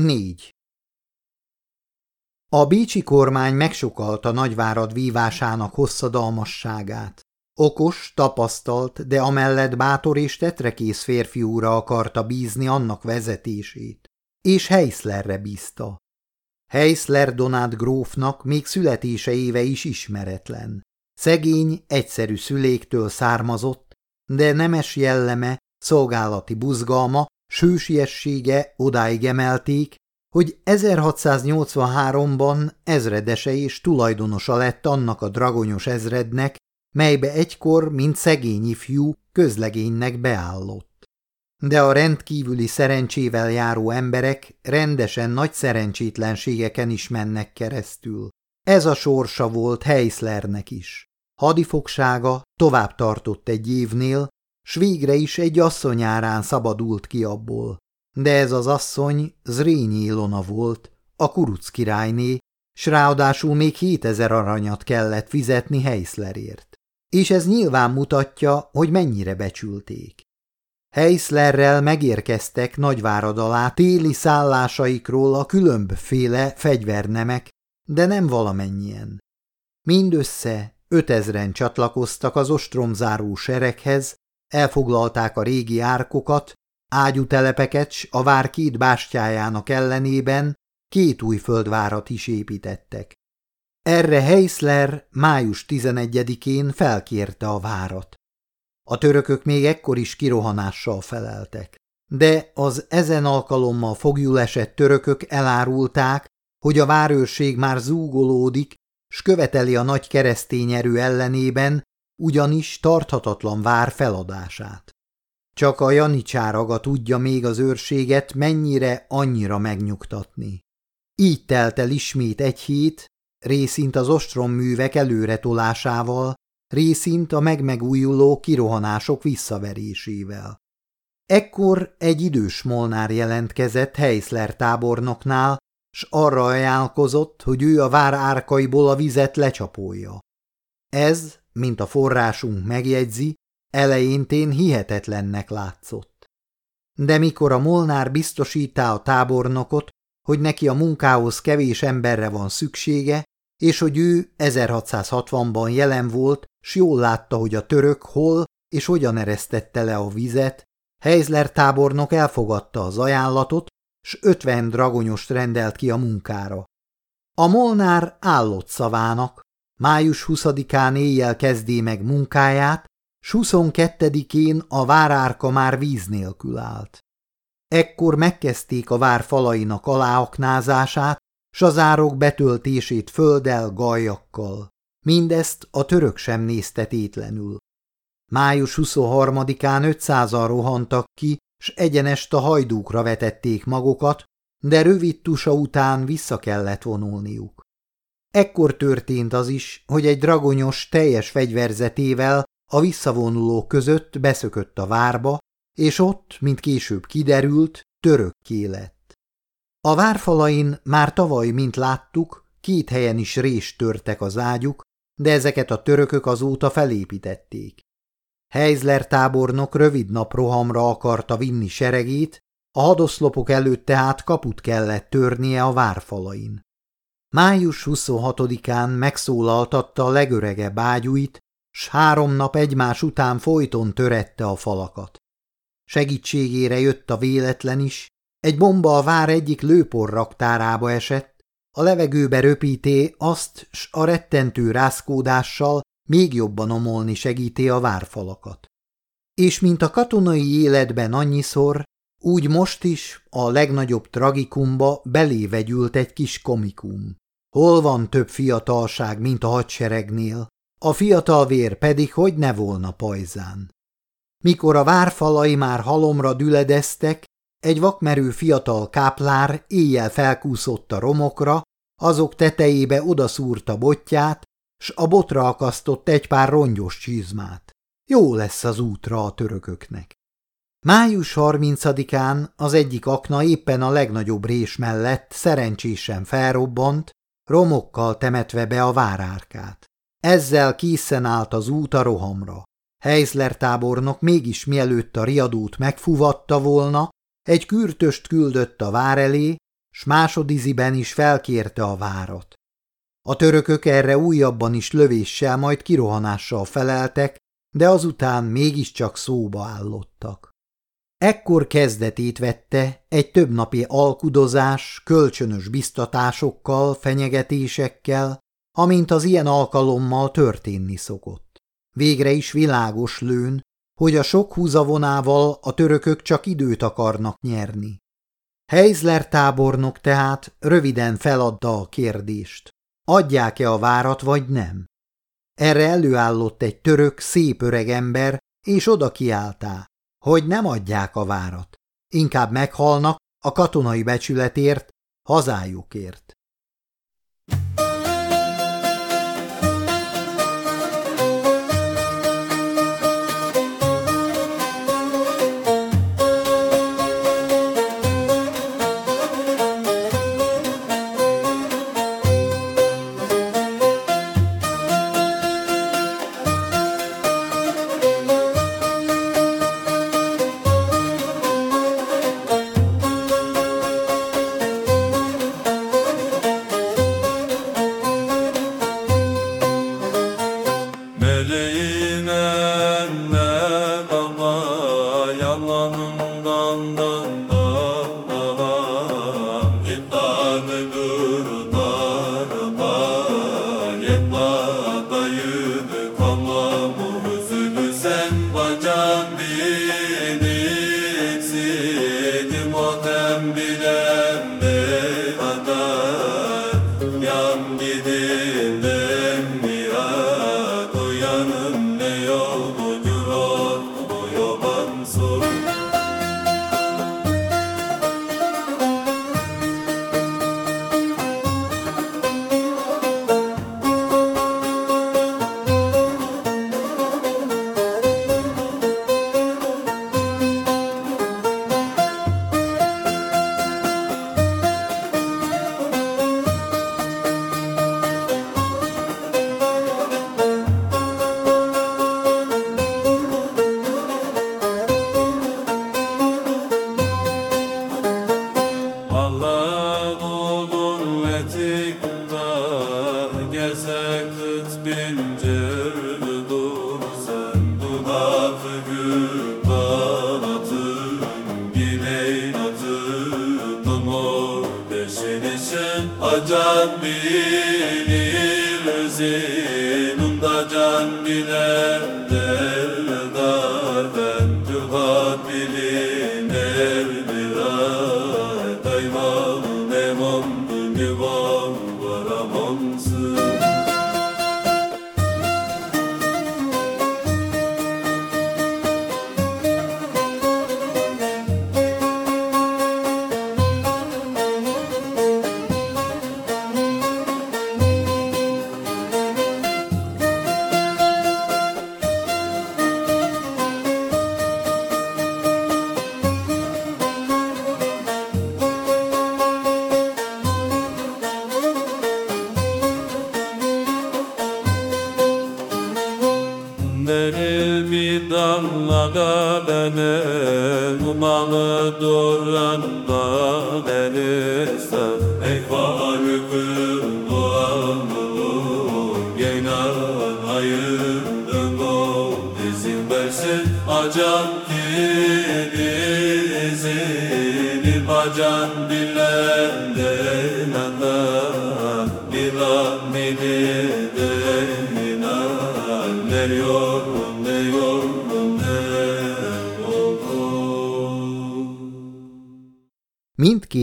4. A bécsi kormány megsokalta Nagyvárad vívásának hosszadalmasságát. Okos, tapasztalt, de amellett bátor és tetrekész férfiúra akarta bízni annak vezetését, és Heislerre bízta. Heisler Donát grófnak még születése éve is ismeretlen. Szegény, egyszerű szüléktől származott, de nemes jelleme, szolgálati buzgalma, sősiessége odáig emelték, hogy 1683-ban ezredese és tulajdonosa lett annak a dragonyos ezrednek, melybe egykor, mint szegény ifjú, közlegénynek beállott. De a rendkívüli szerencsével járó emberek rendesen nagy szerencsétlenségeken is mennek keresztül. Ez a sorsa volt Heislernek is. Hadifogsága tovább tartott egy évnél, s végre is egy asszonyárán szabadult ki abból. De ez az asszony Zrényi Ilona volt, a kuruc királyné, s ráadásul még 7000 aranyat kellett fizetni Heislerért. És ez nyilván mutatja, hogy mennyire becsülték. Heislerrel megérkeztek Nagyvárad alá téli szállásaikról a különbféle fegyvernemek, de nem valamennyien. Mindössze ötezren csatlakoztak az ostromzáró sereghez, elfoglalták a régi árkokat, ágyútelepeket s a vár két bástyájának ellenében két új földvárat is építettek. Erre Heisler május 11-én felkérte a várat. A törökök még ekkor is kirohanással feleltek. De az ezen alkalommal fogjul esett törökök elárulták, hogy a várőrség már zúgolódik, s követeli a nagy keresztény erő ellenében, ugyanis tarthatatlan vár feladását. Csak a janicsáraga tudja még az őrséget mennyire annyira megnyugtatni. Így telt el ismét egy hét, részint az ostromművek előretolásával, részint a megmegújuló kirohanások visszaverésével. Ekkor egy idős molnár jelentkezett Heisler tábornoknál, s arra ajánlkozott, hogy ő a vár árkaiból a vizet lecsapolja. Ez, mint a forrásunk megjegyzi, eleintén hihetetlennek látszott. De mikor a molnár biztosítá a tábornokot, hogy neki a munkához kevés emberre van szüksége, és hogy ő 1660-ban jelen volt, s jól látta, hogy a török hol és hogyan eresztette le a vizet, Heisler tábornok elfogadta az ajánlatot, s ötven dragonyost rendelt ki a munkára. A molnár állott szavának, május 20-án éjjel kezdé meg munkáját, s 22-én a várárka már víz nélkül állt. Ekkor megkezdték a vár falainak aláaknázását, s az árok betöltését földdel, gajakkal. Mindezt a török sem nézte tétlenül. Május 23-án 500-an rohantak ki, s egyenest a hajdúkra vetették magukat, de rövid tusa után vissza kellett vonulniuk. Ekkor történt az is, hogy egy dragonyos teljes fegyverzetével a visszavonulók között beszökött a várba, és ott, mint később kiderült, törökké lett. A várfalain már tavaly, mint láttuk, két helyen is rést törtek az ágyuk, de ezeket a törökök azóta felépítették. Heisler tábornok rövid naprohamra akarta vinni seregét, a hadoszlopok előtt tehát kaput kellett törnie a várfalain. Május 26-án megszólaltatta a legöregebb ágyúit, s három nap egymás után folyton törette a falakat. Segítségére jött a véletlen is, egy bomba a vár egyik lőpor raktárába esett, a levegőbe röpíté azt s a rettentő rászkódással még jobban omolni segíti a várfalakat. És mint a katonai életben annyiszor, úgy most is a legnagyobb tragikumba belévegyült egy kis komikum. Hol van több fiatalság, mint a hadseregnél, a fiatal vér pedig hogy ne volna pajzán. Mikor a várfalai már halomra düledeztek, egy vakmerő fiatal káplár éjjel felkúszott a romokra, azok tetejébe odaszúrta botját, s a botra akasztott egy pár rongyos csizmát. Jó lesz az útra a törököknek. Május 30-án az egyik akna éppen a legnagyobb rés mellett szerencsésen felrobbant, romokkal temetve be a várárkát. Ezzel készen állt az út a rohamra. Heisler tábornok mégis mielőtt a riadót megfuvatta volna, egy kürtöst küldött a vár elé, s másodiziben is felkérte a várat. A törökök erre újabban is lövéssel, majd kirohanással feleltek, de azután mégiscsak szóba állottak. Ekkor kezdetét vette egy többnapi alkudozás, kölcsönös biztatásokkal, fenyegetésekkel, amint az ilyen alkalommal történni szokott. Végre is világos lőn, hogy a sok húzavonával a törökök csak időt akarnak nyerni. Heizler tábornok tehát röviden feladta a kérdést. Adják-e a várat, vagy nem? Erre előállott egy török, szép öreg ember, és oda kiáltá, hogy nem adják a várat. Inkább meghalnak a katonai becsületért, hazájukért.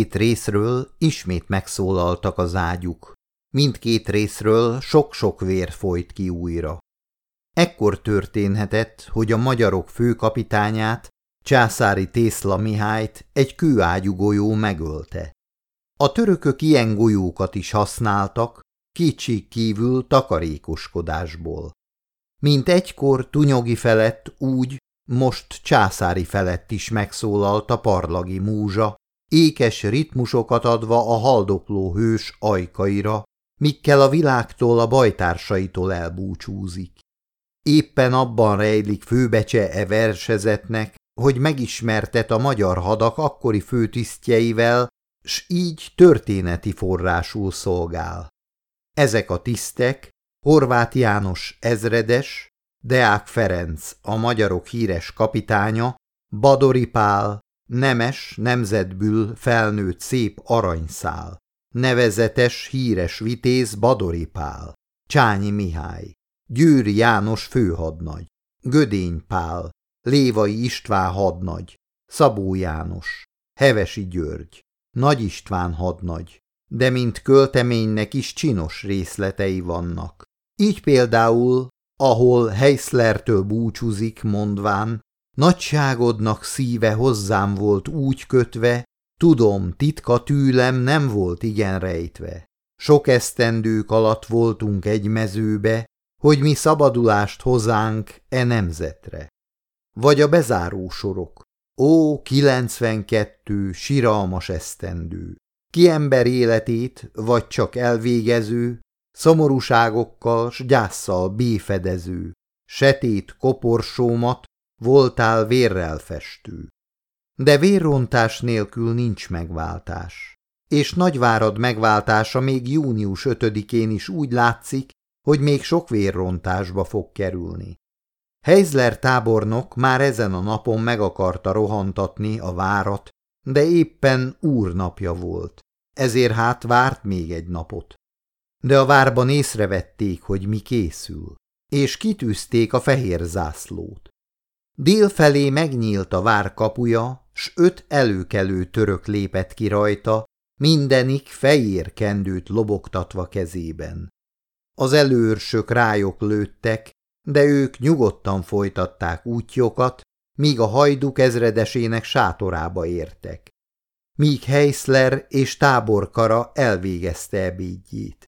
Mindkét részről ismét megszólaltak az ágyuk. Mindkét részről sok-sok vér folyt ki újra. Ekkor történhetett, hogy a magyarok főkapitányát, császári Tészla Mihályt egy kőágyú golyó megölte. A törökök ilyen golyókat is használtak, kicsik kívül takarékoskodásból. Mint egykor Tunyogi felett úgy, most császári felett is megszólalt a parlagi múzsa, ékes ritmusokat adva a haldokló hős ajkaira, mikkel a világtól a bajtársaitól elbúcsúzik. Éppen abban rejlik főbecse e versezetnek, hogy megismertet a magyar hadak akkori főtisztjeivel, s így történeti forrásul szolgál. Ezek a tisztek Horváth János ezredes, Deák Ferenc, a magyarok híres kapitánya, Badori Pál, nemes, nemzetből felnőtt szép aranyszál, nevezetes, híres vitéz Badori Pál, Csányi Mihály, Győri János főhadnagy, Gödény Pál, Lévai István hadnagy, Szabó János, Hevesi György, Nagy István hadnagy, de mint költeménynek is csinos részletei vannak. Így például, ahol Heislertől búcsúzik, mondván, nagyságodnak szíve hozzám volt úgy kötve, tudom, titka tűlem nem volt igen rejtve. Sok esztendők alatt voltunk egy mezőbe, hogy mi szabadulást hozánk e nemzetre. Vagy a bezáró sorok. Ó, 92 siralmas esztendő! Ki ember életét, vagy csak elvégező, szomorúságokkal s gyásszal béfedező, setét koporsómat, voltál vérrel festő. De vérrontás nélkül nincs megváltás. És Nagyvárad megváltása még június 5-én is úgy látszik, hogy még sok vérrontásba fog kerülni. Heizler tábornok már ezen a napon meg akarta rohantatni a várat, de éppen úrnapja volt, ezért hát várt még egy napot. De a várban észrevették, hogy mi készül, és kitűzték a fehér zászlót. Dél felé megnyílt a vár kapuja, s öt előkelő török lépett ki rajta, mindenik fejér kendőt lobogtatva kezében. Az előrsök rájok lőttek, de ők nyugodtan folytatták útjokat, míg a hajduk ezredesének sátorába értek. Míg Heisler és táborkara elvégezte ebédjét.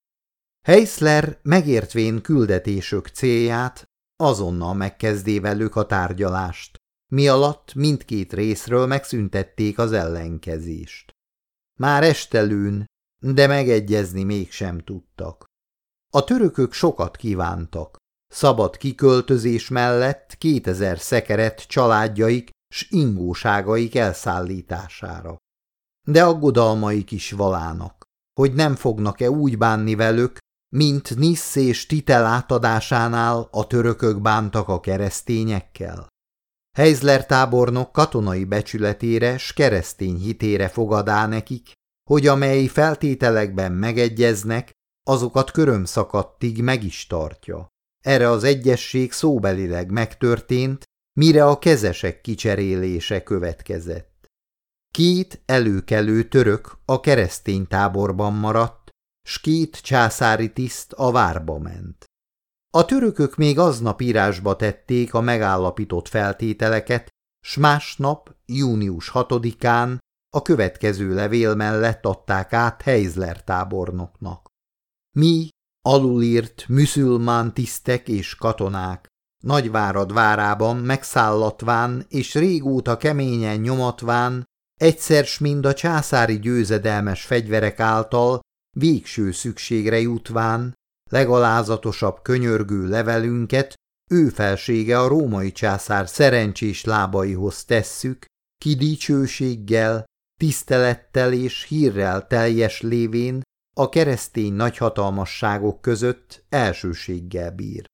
Heisler megértvén küldetésök célját, azonnal megkezdé velük a tárgyalást, mi alatt mindkét részről megszüntették az ellenkezést. Már estelőn, de megegyezni mégsem tudtak. A törökök sokat kívántak, szabad kiköltözés mellett kétezer szekeret családjaik s ingóságaik elszállítására. De aggodalmaik is valának, hogy nem fognak-e úgy bánni velük, mint Nissz és Titel átadásánál a törökök bántak a keresztényekkel. Heizler tábornok katonai becsületére s keresztény hitére fogadá nekik, hogy amely feltételekben megegyeznek, azokat körömszakadtig meg is tartja. Erre az egyesség szóbelileg megtörtént, mire a kezesek kicserélése következett. Két előkelő török a keresztény táborban maradt, s két császári tiszt a várba ment. A törökök még aznap írásba tették a megállapított feltételeket, s másnap, június 6-án a következő levél mellett adták át Heizler tábornoknak. Mi, alulírt, műszülmán tisztek és katonák, Nagyvárad várában megszállatván és régóta keményen nyomatván, egyszer s mind a császári győzedelmes fegyverek által végső szükségre jutván, legalázatosabb könyörgő levelünket ő felsége a római császár szerencsés lábaihoz tesszük, ki dicsőséggel, tisztelettel és hírrel teljes lévén a keresztény nagyhatalmasságok között elsőséggel bír.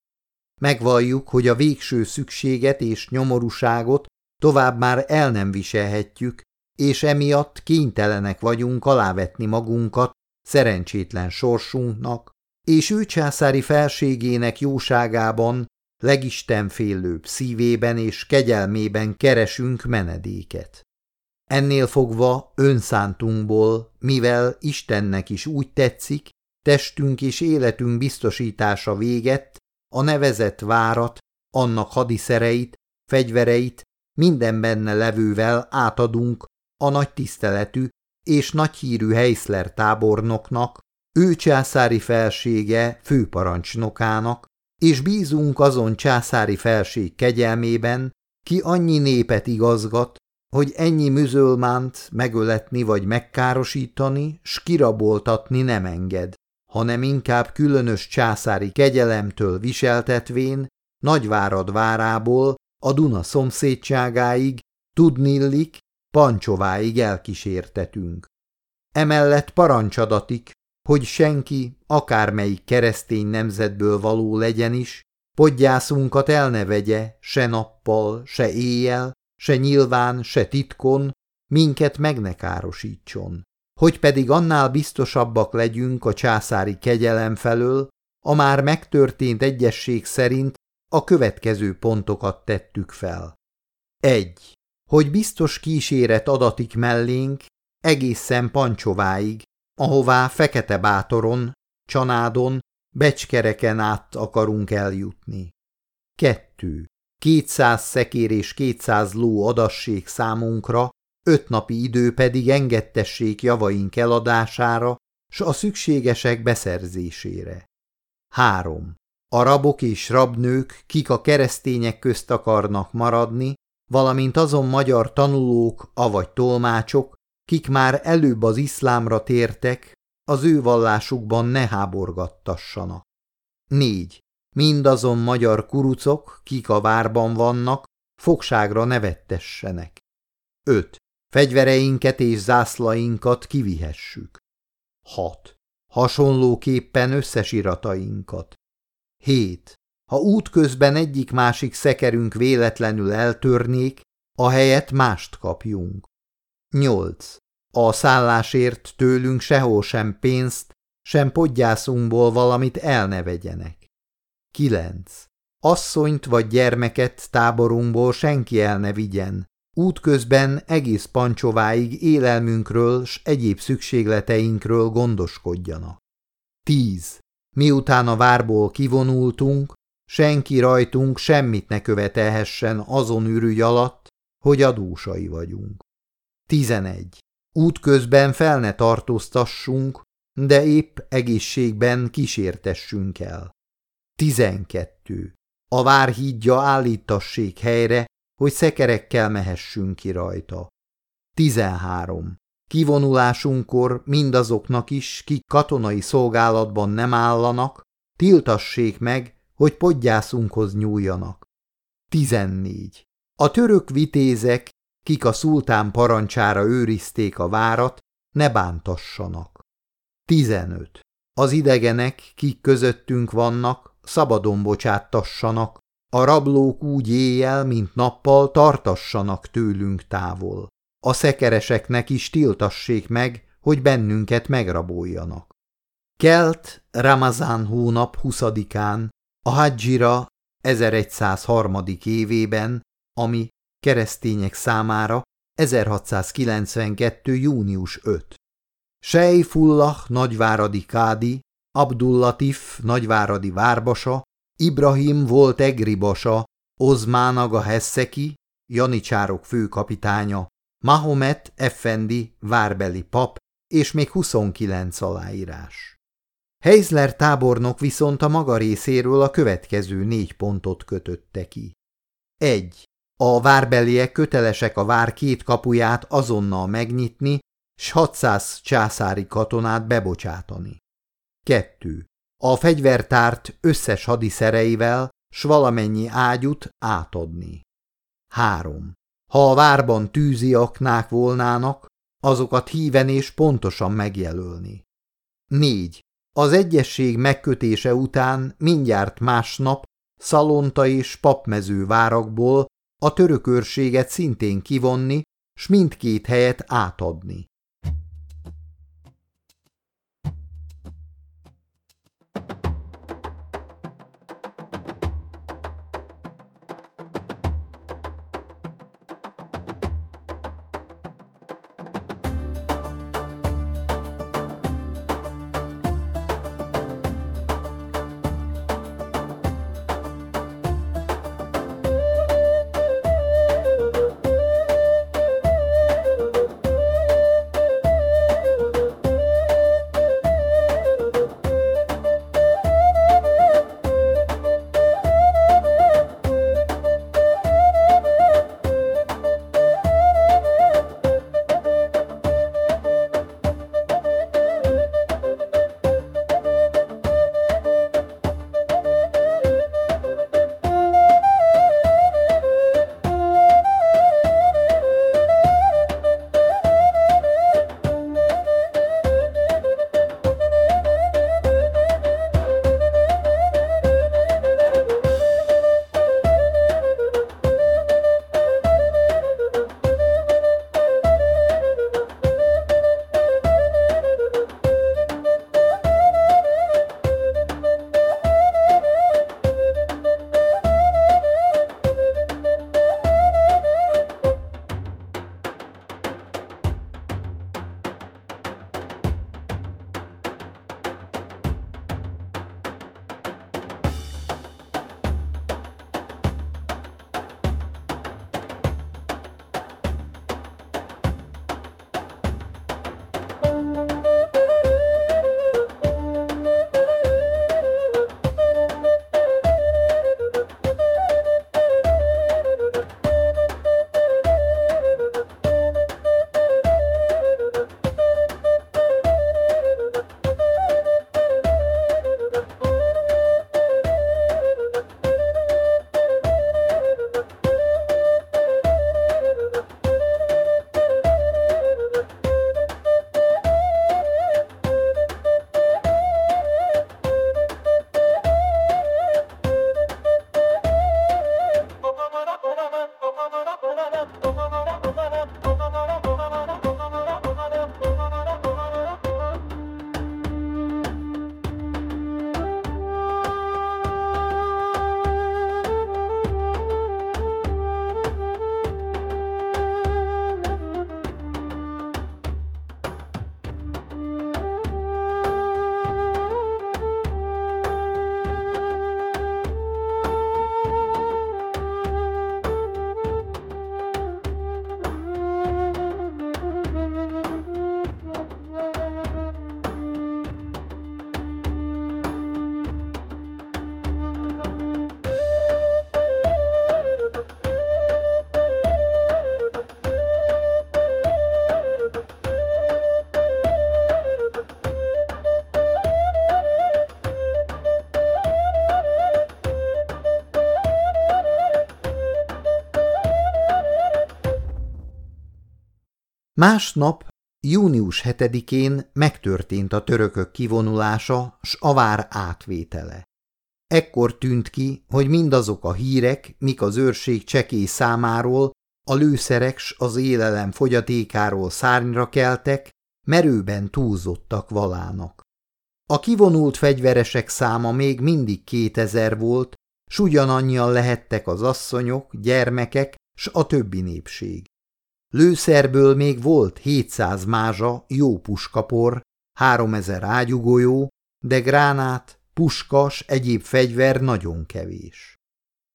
Megvalljuk, hogy a végső szükséget és nyomorúságot tovább már el nem viselhetjük, és emiatt kénytelenek vagyunk alávetni magunkat szerencsétlen sorsunknak, és ő császári felségének jóságában, legistenfélőbb szívében és kegyelmében keresünk menedéket. Ennél fogva önszántunkból, mivel Istennek is úgy tetszik, testünk és életünk biztosítása véget, a nevezett várat, annak hadiszereit, fegyvereit, minden benne levővel átadunk a nagy tiszteletű és nagyhírű Heisler tábornoknak, ő császári felsége főparancsnokának, és bízunk azon császári felség kegyelmében, ki annyi népet igazgat, hogy ennyi müzölmánt megöletni vagy megkárosítani, s kiraboltatni nem enged, hanem inkább különös császári kegyelemtől viseltetvén, Nagyvárad várából a Duna szomszédságáig, tudnillik, Pancsováig elkísértetünk. Emellett parancsadatik, hogy senki, akármelyik keresztény nemzetből való legyen is, podgyászunkat el ne vegye, se nappal, se éjjel, se nyilván, se titkon, minket meg ne károsítson. Hogy pedig annál biztosabbak legyünk a császári kegyelem felől, a már megtörtént egyesség szerint a következő pontokat tettük fel. 1. Hogy biztos kíséret adatik mellénk egészen Pancsováig, ahová Fekete Bátoron, Csanádon, Becskereken át akarunk eljutni. 2. 200 szekér és 200 ló adassék számunkra, öt napi idő pedig engedtessék javaink eladására, s a szükségesek beszerzésére. 3. A rabok és rabnők, kik a keresztények közt akarnak maradni, valamint azon magyar tanulók, avagy tolmácsok, kik már előbb az iszlámra tértek, az ő vallásukban ne háborgattassanak. 4. Mindazon magyar kurucok, kik a várban vannak, fogságra nevettessenek. 5. Fegyvereinket és zászlainkat kivihessük. 6. Hasonlóképpen összes iratainkat. 7. Ha útközben egyik-másik szekerünk véletlenül eltörnék, a helyet mást kapjunk. 8. A szállásért tőlünk sehol sem pénzt, sem podgyászunkból valamit elnevegyenek. 9. Asszonyt vagy gyermeket táborunkból senki el ne vigyen, útközben egész pancsováig élelmünkről s egyéb szükségleteinkről gondoskodjanak. 10. Miután a várból kivonultunk, senki rajtunk semmit ne követelhessen azon ürügy alatt, hogy adósai vagyunk. 11. Útközben fel ne tartóztassunk, de épp egészségben kísértessünk el. 12. A várhídja állítassék helyre, hogy szekerekkel mehessünk ki rajta. 13. Kivonulásunkkor mindazoknak is, kik katonai szolgálatban nem állanak, tiltassék meg, hogy podgyászunkhoz nyúljanak. 14. A török vitézek, kik a szultán parancsára őrizték a várat, ne bántassanak. 15. Az idegenek, kik közöttünk vannak, szabadon bocsáttassanak, a rablók úgy éjjel, mint nappal tartassanak tőlünk távol. A szekereseknek is tiltassék meg, hogy bennünket megraboljanak. Kelt Ramazán hónap 20-án, a Hadzsira 1103. évében, ami keresztények számára 1692. június 5. Sejfullah nagyváradi kádi, Abdullatif nagyváradi várbasa, Ibrahim volt egribasa, Ozmán Aga Hesseki, Janicsárok főkapitánya, Mahomet Effendi várbeli pap, és még 29 aláírás. Heisler tábornok viszont a maga részéről a következő négy pontot kötötte ki. 1. A várbeliek kötelesek a vár két kapuját azonnal megnyitni, s 600 császári katonát bebocsátani. 2. A fegyvertárt összes hadiszereivel, s valamennyi ágyút átadni. 3. Ha a várban tűzi aknák volnának, azokat híven és pontosan megjelölni. 4. Az egyesség megkötése után mindjárt másnap Szalonta és Papmező várakból a törökőrséget szintén kivonni, s mindkét helyet átadni. Másnap, június 7-én megtörtént a törökök kivonulása s avár átvétele. Ekkor tűnt ki, hogy mindazok a hírek, mik az őrség csekély számáról, a lőszerek s az élelem fogyatékáról szárnyra keltek, merőben túlzottak valának. A kivonult fegyveresek száma még mindig kétezer volt, s ugyanannyian lehettek az asszonyok, gyermekek s a többi népség. Lőszerből még volt 700 mázsa jó puskapor, 3000 ágyugolyó, de gránát, puskas, egyéb fegyver nagyon kevés.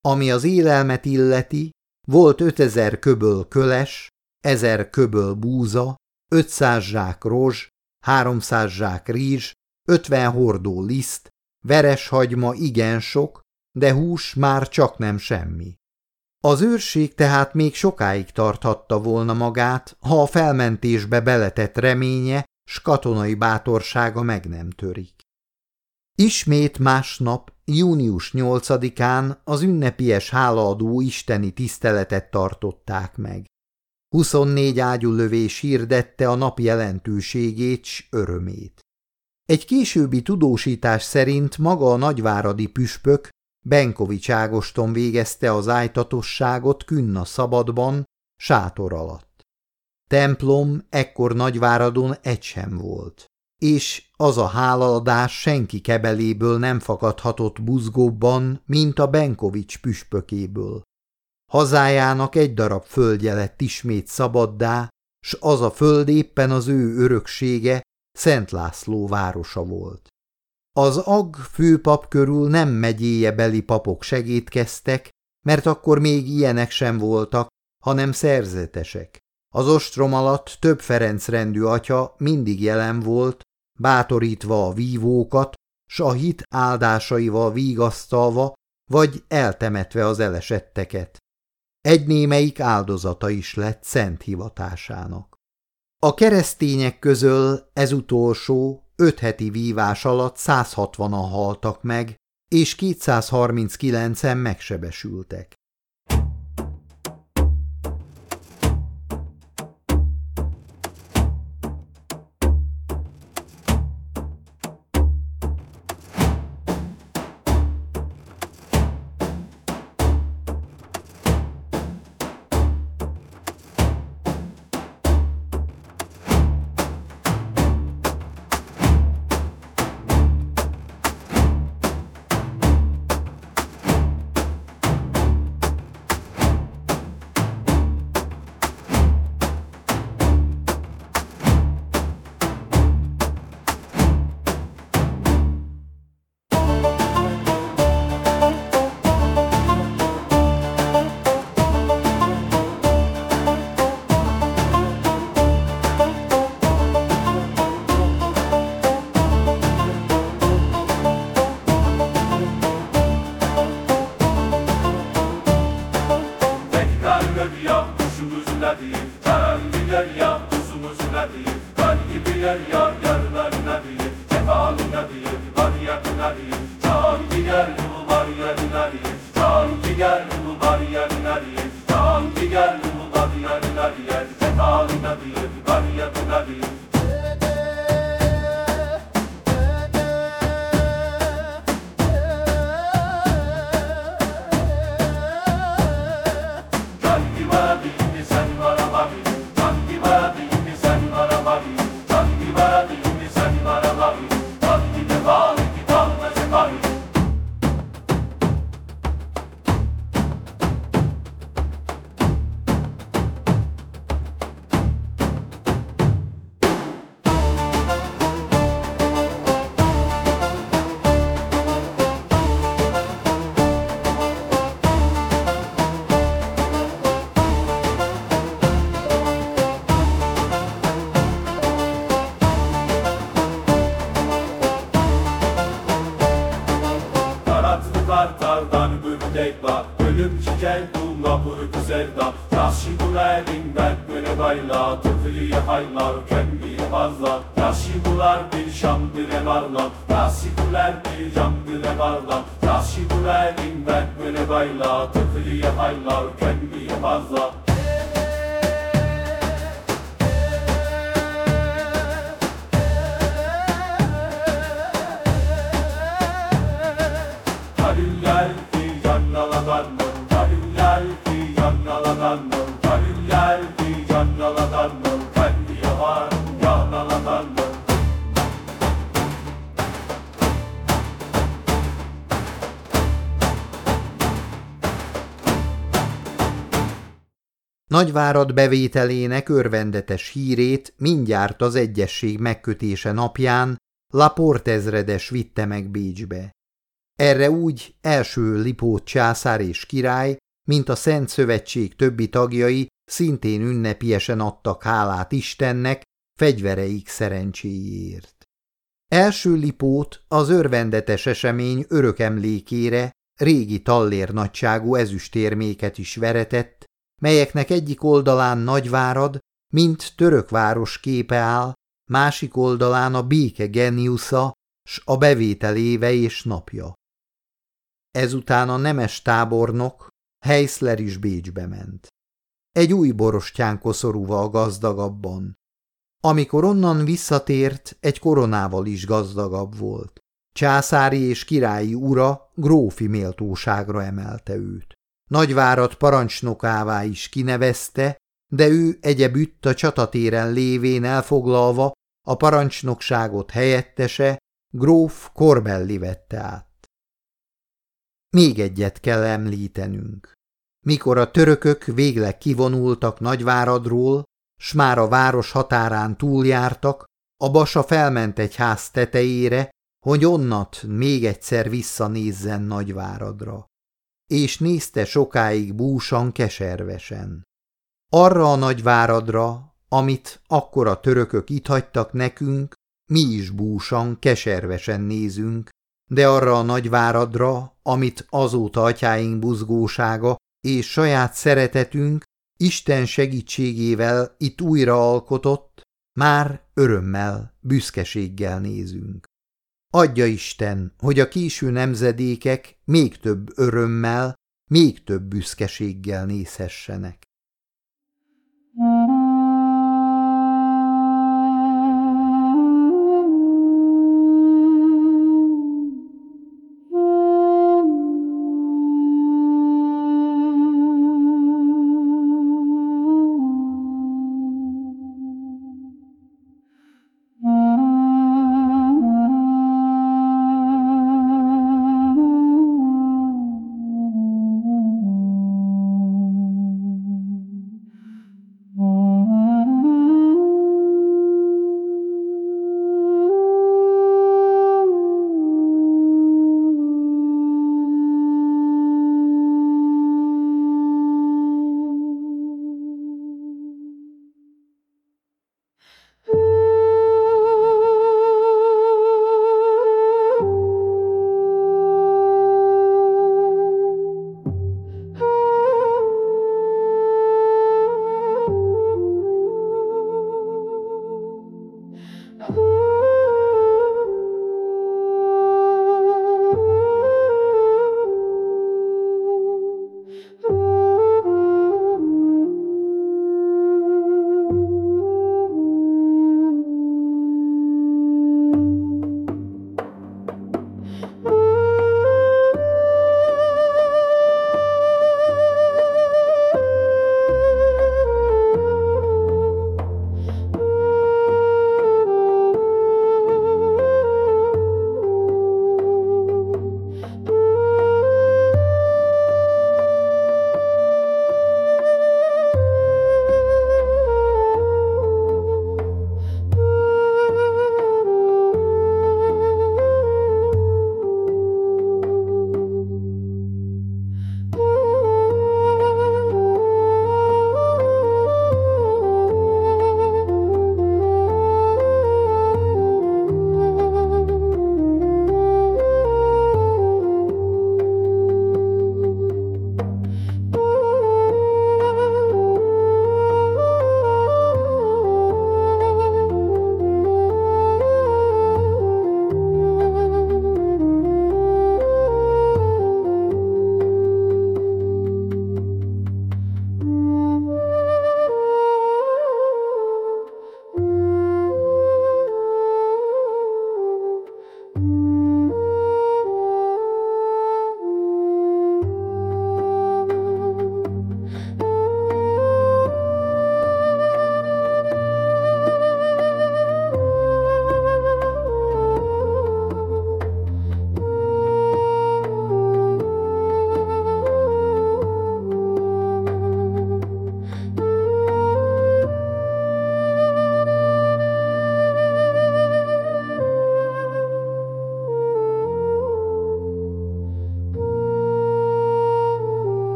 Ami az élelmet illeti, volt 5000 köböl köles, 1000 köböl búza, 500 zsák rozs, 300 zsák rizs, 50 hordó liszt, veres hagyma igen sok, de hús már csak nem semmi. Az őrség tehát még sokáig tarthatta volna magát, ha a felmentésbe beletett reménye s katonai bátorsága meg nem törik. Ismét másnap, június 8-án az ünnepies hálaadó isteni tiszteletet tartották meg. 24 ágyúlövés hirdette a nap jelentőségét s örömét. Egy későbbi tudósítás szerint maga a nagyváradi püspök Benkovics Ágoston végezte az ájtatosságot Künna szabadban, sátor alatt. Templom ekkor Nagyváradon egy sem volt, és az a hálaadás senki kebeléből nem fakadhatott buzgóbban, mint a Benkovics püspökéből. Hazájának egy darab földje lett ismét szabaddá, s az a föld éppen az ő öröksége, Szent László városa volt. Az ag főpap körül nem megyéje beli papok segítkeztek, mert akkor még ilyenek sem voltak, hanem szerzetesek. Az ostrom alatt több Ferenc rendű atya mindig jelen volt, bátorítva a vívókat, s a hit áldásaival vigasztalva, vagy eltemetve az elesetteket. Egy némelyik áldozata is lett szent hivatásának. A keresztények közül ez utolsó, öt heti vívás alatt 160-an haltak meg, és 239-en megsebesültek. Maria, John Didier, Maria, Maria. kardan gümdekla Gülüm çiçek bunla burku sevda Yaşı bular dinler böyle bayla Tıfırı haylar kendi fazla Yaşı bular bir şam bile varla Yaşı bular bir cam bile varla. Yaşı bular dinler böyle bayla Tıfırı haylar kendi fazla Nagyvárad bevételének örvendetes hírét mindjárt az egyesség megkötése napján Laport ezredes vitte meg Bécsbe. Erre úgy első Lipót császár és király, mint a Szent Szövetség többi tagjai szintén ünnepiesen adtak hálát Istennek fegyvereik szerencséjéért. Első Lipót az örvendetes esemény örök emlékére régi tallér nagyságú ezüstérméket is veretett, melyeknek egyik oldalán Nagyvárad, mint török város képe áll, másik oldalán a béke geniusza, s a bevétel éve és napja. Ezután a nemes tábornok, Heisler is Bécsbe ment. Egy új borostyán koszorúval gazdagabban. Amikor onnan visszatért, egy koronával is gazdagabb volt. Császári és királyi ura grófi méltóságra emelte őt. Nagyvárat parancsnokává is kinevezte, de ő egyebütt a csatatéren lévén elfoglalva a parancsnokságot helyettese, gróf Korbelli vette át. Még egyet kell említenünk. Mikor a törökök végleg kivonultak Nagyváradról, s már a város határán túljártak, a basa felment egy ház tetejére, hogy onnat még egyszer visszanézzen Nagyváradra. És nézte sokáig búsan keservesen. Arra a Nagyváradra, amit akkor a törökök itt hagytak nekünk, mi is búsan, keservesen nézünk, de arra a nagyváradra, amit azóta atyáink buzgósága és saját szeretetünk Isten segítségével itt újra alkotott, már örömmel, büszkeséggel nézünk. Adja Isten, hogy a késő nemzedékek még több örömmel, még több büszkeséggel nézhessenek.